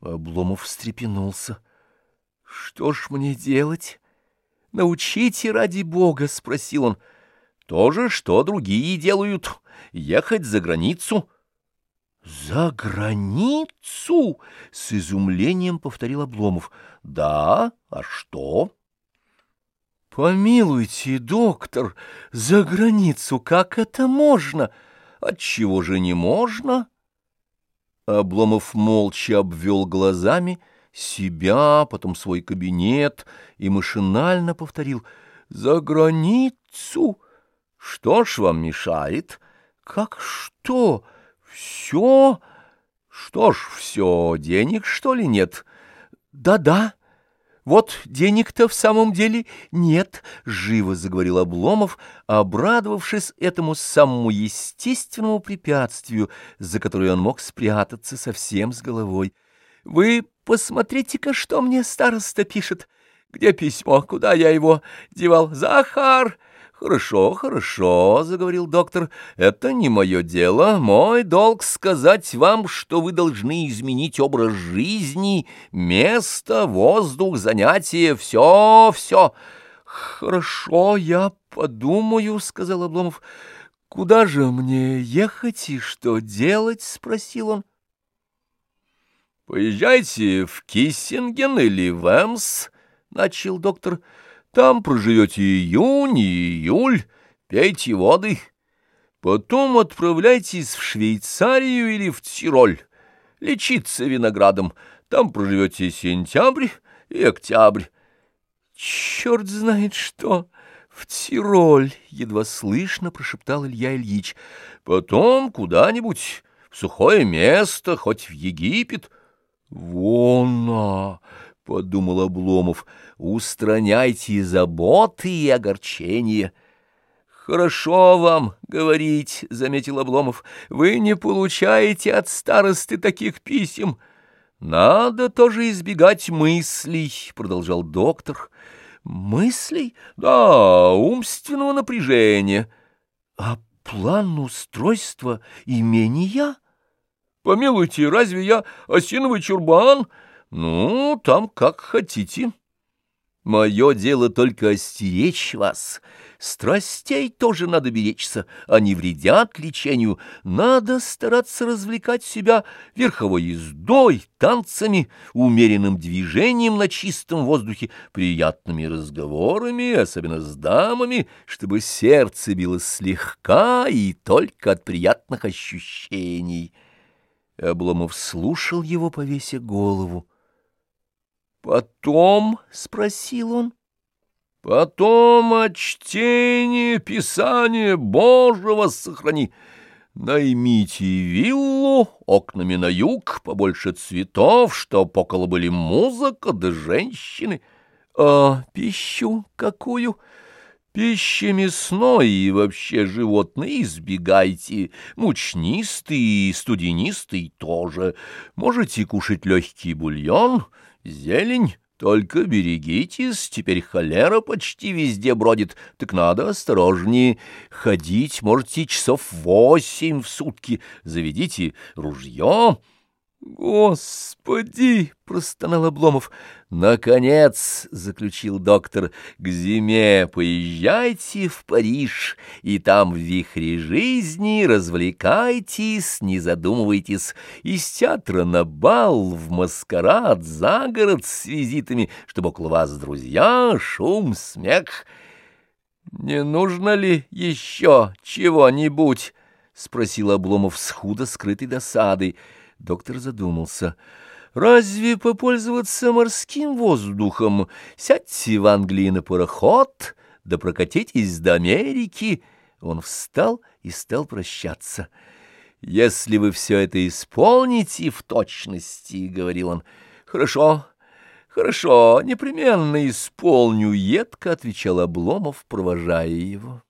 Обломов встрепенулся. — Что ж мне делать? Научите ради бога, — спросил он. — То же, что другие делают. Ехать за границу. — За границу? — с изумлением повторил Обломов. — Да, а что? — Помилуйте, доктор, за границу как это можно? Отчего же не можно? — Обломов молча обвел глазами себя, потом свой кабинет и машинально повторил «За границу! Что ж вам мешает? Как что? Все? Что ж все, денег, что ли, нет? Да-да». Вот денег-то в самом деле нет, — живо заговорил Обломов, обрадовавшись этому самому естественному препятствию, за которое он мог спрятаться совсем с головой. Вы посмотрите-ка, что мне староста пишет. Где письмо? Куда я его девал? Захар! «Хорошо, хорошо», — заговорил доктор, — «это не мое дело. Мой долг сказать вам, что вы должны изменить образ жизни, место, воздух, занятия, все, все». «Хорошо, я подумаю», — сказал Обломов. «Куда же мне ехать и что делать?» — спросил он. «Поезжайте в Киссинген или в Эмс», — начал доктор, — там проживете июнь и июль, пейте воды. Потом отправляйтесь в Швейцарию или в Тироль, лечиться виноградом. Там проживете сентябрь и октябрь. Черт знает что! В Тироль, едва слышно прошептал Илья Ильич. Потом куда-нибудь в сухое место, хоть в Египет. Вон, подумал Обломов, — устраняйте заботы и огорчения. — Хорошо вам говорить, — заметил Обломов, — вы не получаете от старосты таких писем. Надо тоже избегать мыслей, — продолжал доктор. — Мыслей? Да, умственного напряжения. А план устройства имения? Помилуйте, разве я осиновый чурбан? — ну, там как хотите. Мое дело только остеречь вас. Страстей тоже надо беречься, они вредят лечению. Надо стараться развлекать себя верховой ездой, танцами, умеренным движением на чистом воздухе, приятными разговорами, особенно с дамами, чтобы сердце било слегка и только от приятных ощущений. Обломов слушал его, повеся голову. «Потом?» — спросил он. «Потом от чтения Писания Божьего сохрани. Наймите виллу окнами на юг, побольше цветов, чтоб около были музыка да женщины. А пищу какую?» Пищи мясной и вообще животные избегайте, мучнистый и студенистый тоже. Можете кушать легкий бульон, Зелень, только берегитесь, теперь холера почти везде бродит, так надо осторожнее. Ходить можете часов восемь в сутки, заведите ружье». «Господи!» — простонал Обломов. «Наконец!» — заключил доктор. «К зиме поезжайте в Париж, и там в вихре жизни развлекайтесь, не задумывайтесь. Из театра на бал, в маскарад, за город с визитами, чтобы около вас друзья, шум, смех. Не нужно ли еще чего-нибудь?» — спросил Обломов с худо скрытой досадой. Доктор задумался. «Разве попользоваться морским воздухом? Сядьте в Англии на пароход, да прокатитесь до Америки». Он встал и стал прощаться. «Если вы все это исполните в точности, — говорил он, — хорошо, хорошо, непременно исполню, — едко отвечал Обломов, провожая его.